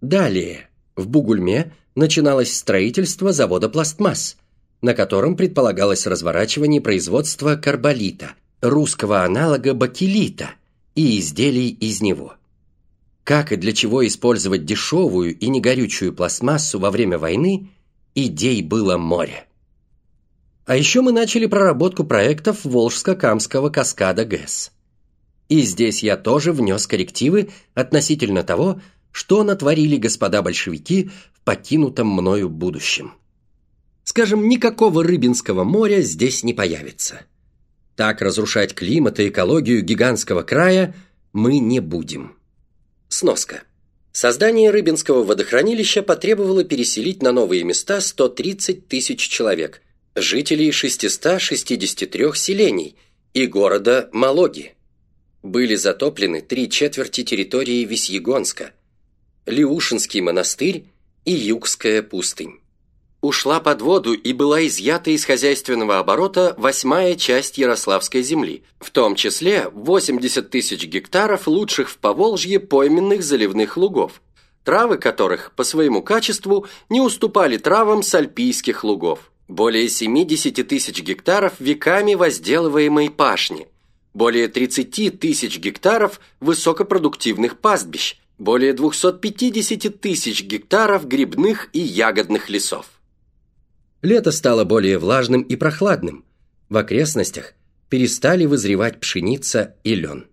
Далее, в Бугульме начиналось строительство завода «Пластмасс», на котором предполагалось разворачивание производства карболита, русского аналога бакелита и изделий из него. Как и для чего использовать дешевую и негорючую пластмассу во время войны, идей было море. А еще мы начали проработку проектов Волжско-Камского каскада ГЭС. И здесь я тоже внес коррективы относительно того, что натворили господа большевики в покинутом мною будущем. Скажем, никакого Рыбинского моря здесь не появится. Так разрушать климат и экологию гигантского края мы не будем. Сноска. Создание Рыбинского водохранилища потребовало переселить на новые места 130 тысяч человек, жителей 663 селений и города Малоги. Были затоплены три четверти территории Весьегонска, Леушинский монастырь и Югская пустынь. Ушла под воду и была изъята из хозяйственного оборота восьмая часть Ярославской земли, в том числе 80 тысяч гектаров лучших в Поволжье пойменных заливных лугов, травы которых по своему качеству не уступали травам с альпийских лугов. Более 70 тысяч гектаров веками возделываемой пашни, более 30 тысяч гектаров высокопродуктивных пастбищ, более 250 тысяч гектаров грибных и ягодных лесов. Лето стало более влажным и прохладным. В окрестностях перестали вызревать пшеница и лен.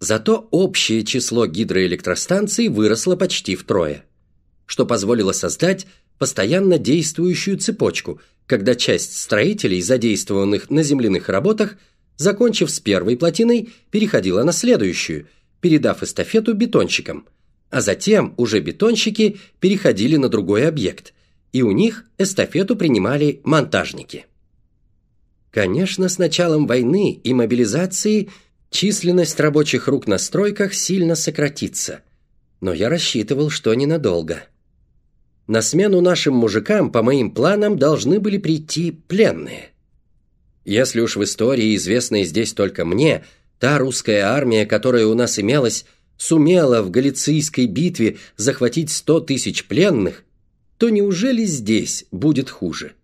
Зато общее число гидроэлектростанций выросло почти втрое, что позволило создать постоянно действующую цепочку, когда часть строителей, задействованных на земляных работах, закончив с первой плотиной, переходила на следующую – передав эстафету бетонщикам, а затем уже бетонщики переходили на другой объект, и у них эстафету принимали монтажники. Конечно, с началом войны и мобилизации численность рабочих рук на стройках сильно сократится, но я рассчитывал, что ненадолго. На смену нашим мужикам, по моим планам, должны были прийти пленные. Если уж в истории, известной здесь только мне – Та русская армия, которая у нас имелась, сумела в Галицийской битве захватить сто тысяч пленных, то неужели здесь будет хуже?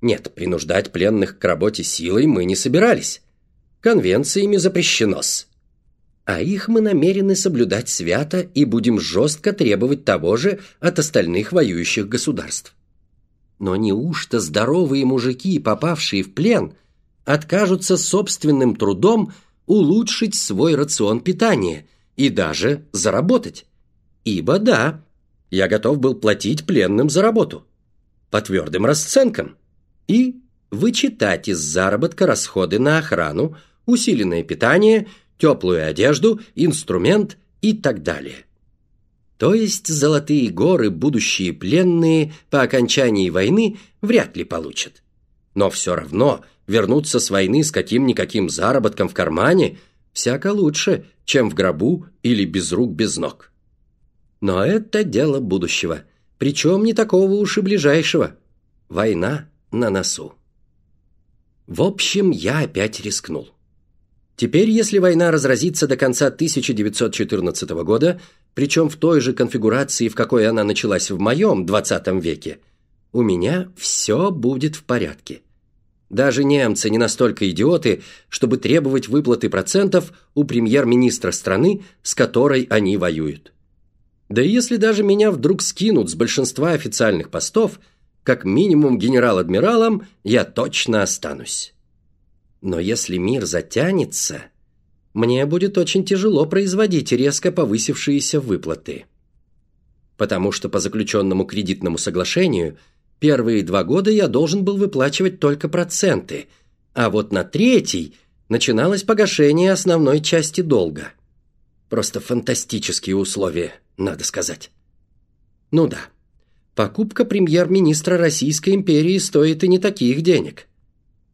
Нет, принуждать пленных к работе силой мы не собирались. Конвенциями запрещено-с. А их мы намерены соблюдать свято и будем жестко требовать того же от остальных воюющих государств. Но неужто здоровые мужики, попавшие в плен, откажутся собственным трудом улучшить свой рацион питания и даже заработать. Ибо да, я готов был платить пленным за работу. По твердым расценкам. И вычитать из заработка расходы на охрану, усиленное питание, теплую одежду, инструмент и так далее. То есть золотые горы будущие пленные по окончании войны вряд ли получат. Но все равно вернуться с войны с каким-никаким заработком в кармане всяко лучше, чем в гробу или без рук, без ног. Но это дело будущего, причем не такого уж и ближайшего. Война на носу. В общем, я опять рискнул. Теперь, если война разразится до конца 1914 года, причем в той же конфигурации, в какой она началась в моем 20 веке, у меня все будет в порядке. Даже немцы не настолько идиоты, чтобы требовать выплаты процентов у премьер-министра страны, с которой они воюют. Да и если даже меня вдруг скинут с большинства официальных постов, как минимум генерал-адмиралом я точно останусь. Но если мир затянется, мне будет очень тяжело производить резко повысившиеся выплаты. Потому что по заключенному кредитному соглашению – Первые два года я должен был выплачивать только проценты, а вот на третий начиналось погашение основной части долга. Просто фантастические условия, надо сказать. Ну да, покупка премьер-министра Российской империи стоит и не таких денег.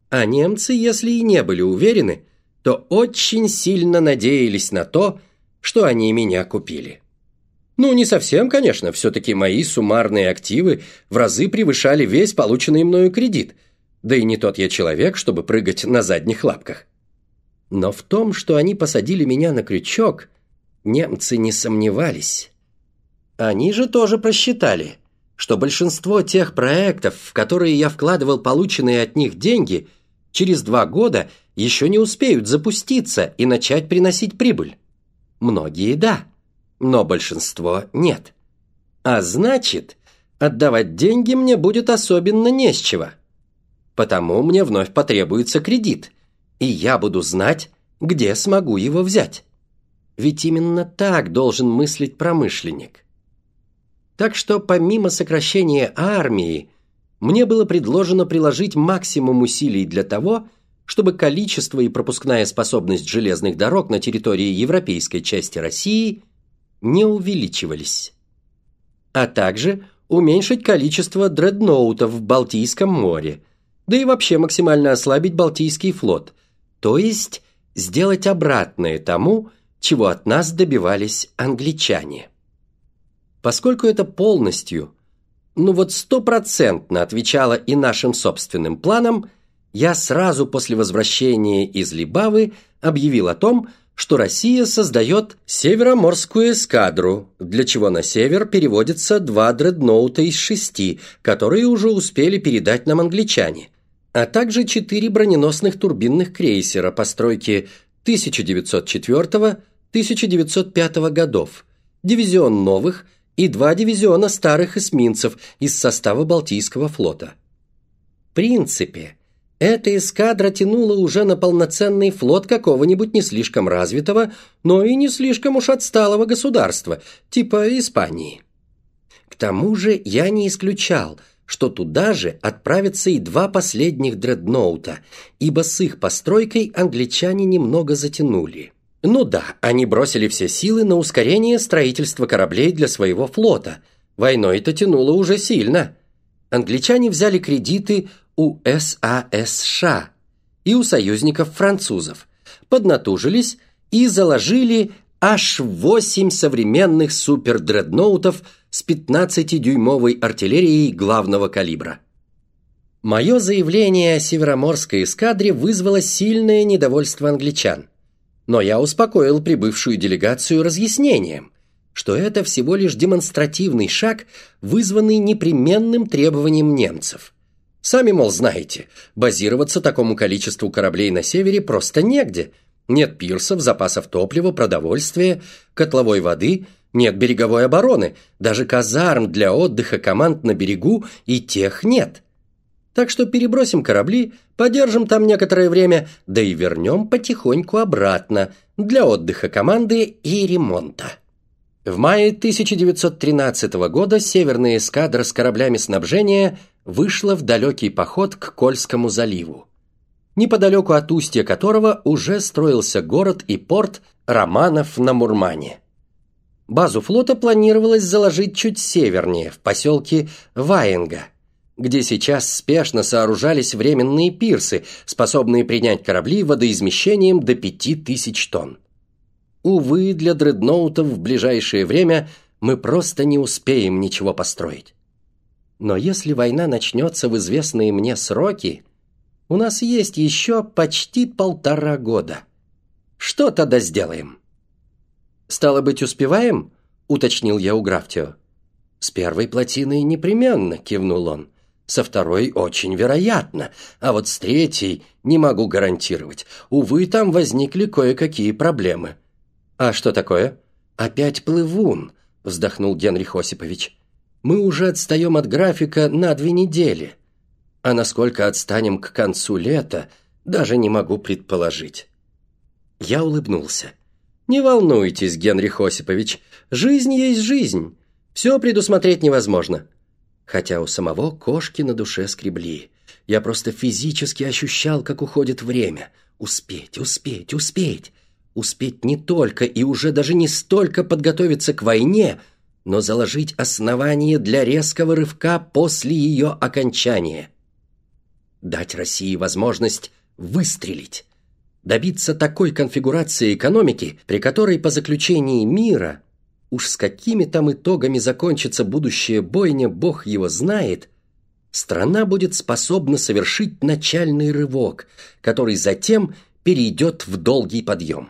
А немцы, если и не были уверены, то очень сильно надеялись на то, что они меня купили. Ну, не совсем, конечно, все-таки мои суммарные активы в разы превышали весь полученный мною кредит, да и не тот я человек, чтобы прыгать на задних лапках. Но в том, что они посадили меня на крючок, немцы не сомневались. Они же тоже просчитали, что большинство тех проектов, в которые я вкладывал полученные от них деньги, через два года еще не успеют запуститься и начать приносить прибыль. Многие – да, но большинство – нет. А значит, отдавать деньги мне будет особенно не с чего. Потому мне вновь потребуется кредит, и я буду знать, где смогу его взять. Ведь именно так должен мыслить промышленник. Так что помимо сокращения армии, мне было предложено приложить максимум усилий для того, чтобы количество и пропускная способность железных дорог на территории европейской части России не увеличивались. А также уменьшить количество дредноутов в Балтийском море, да и вообще максимально ослабить Балтийский флот, то есть сделать обратное тому, чего от нас добивались англичане. Поскольку это полностью, ну вот стопроцентно отвечало и нашим собственным планам, я сразу после возвращения из Либавы объявил о том, что Россия создает Североморскую эскадру, для чего на север переводятся два дредноута из шести, которые уже успели передать нам англичане, а также четыре броненосных турбинных крейсера постройки 1904-1905 годов, дивизион новых и два дивизиона старых эсминцев из состава Балтийского флота. В принципе, эта эскадра тянула уже на полноценный флот какого-нибудь не слишком развитого, но и не слишком уж отсталого государства, типа Испании. К тому же я не исключал, что туда же отправятся и два последних дредноута, ибо с их постройкой англичане немного затянули. Ну да, они бросили все силы на ускорение строительства кораблей для своего флота. Войной это тянуло уже сильно. Англичане взяли кредиты у САСШ и у союзников французов, поднатужились и заложили аж 8 современных супердредноутов с 15-дюймовой артиллерией главного калибра. Мое заявление о Североморской эскадре вызвало сильное недовольство англичан – но я успокоил прибывшую делегацию разъяснением, что это всего лишь демонстративный шаг, вызванный непременным требованием немцев. Сами, мол, знаете, базироваться такому количеству кораблей на севере просто негде. Нет пирсов, запасов топлива, продовольствия, котловой воды, нет береговой обороны, даже казарм для отдыха команд на берегу и тех нет – так что перебросим корабли, подержим там некоторое время, да и вернем потихоньку обратно для отдыха команды и ремонта. В мае 1913 года северная эскадра с кораблями снабжения вышла в далекий поход к Кольскому заливу, неподалеку от устья которого уже строился город и порт Романов на Мурмане. Базу флота планировалось заложить чуть севернее, в поселке Ваенга – где сейчас спешно сооружались временные пирсы, способные принять корабли водоизмещением до 5000 тонн. Увы, для дредноутов в ближайшее время мы просто не успеем ничего построить. Но если война начнется в известные мне сроки, у нас есть еще почти полтора года. Что тогда сделаем? «Стало быть, успеваем?» – уточнил я у Графтио. «С первой плотиной непременно», – кивнул он. Со второй очень вероятно, а вот с третьей не могу гарантировать. Увы, там возникли кое-какие проблемы. А что такое? Опять плывун, вздохнул Генрих Осипович. Мы уже отстаем от графика на две недели. А насколько отстанем к концу лета, даже не могу предположить. Я улыбнулся. «Не волнуйтесь, Генрих Осипович, жизнь есть жизнь. Все предусмотреть невозможно хотя у самого кошки на душе скребли. Я просто физически ощущал, как уходит время. Успеть, успеть, успеть. Успеть не только и уже даже не столько подготовиться к войне, но заложить основание для резкого рывка после ее окончания. Дать России возможность выстрелить. Добиться такой конфигурации экономики, при которой по заключении мира Уж с какими там итогами закончится будущая бойня, бог его знает. Страна будет способна совершить начальный рывок, который затем перейдет в долгий подъем.